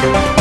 Thank you.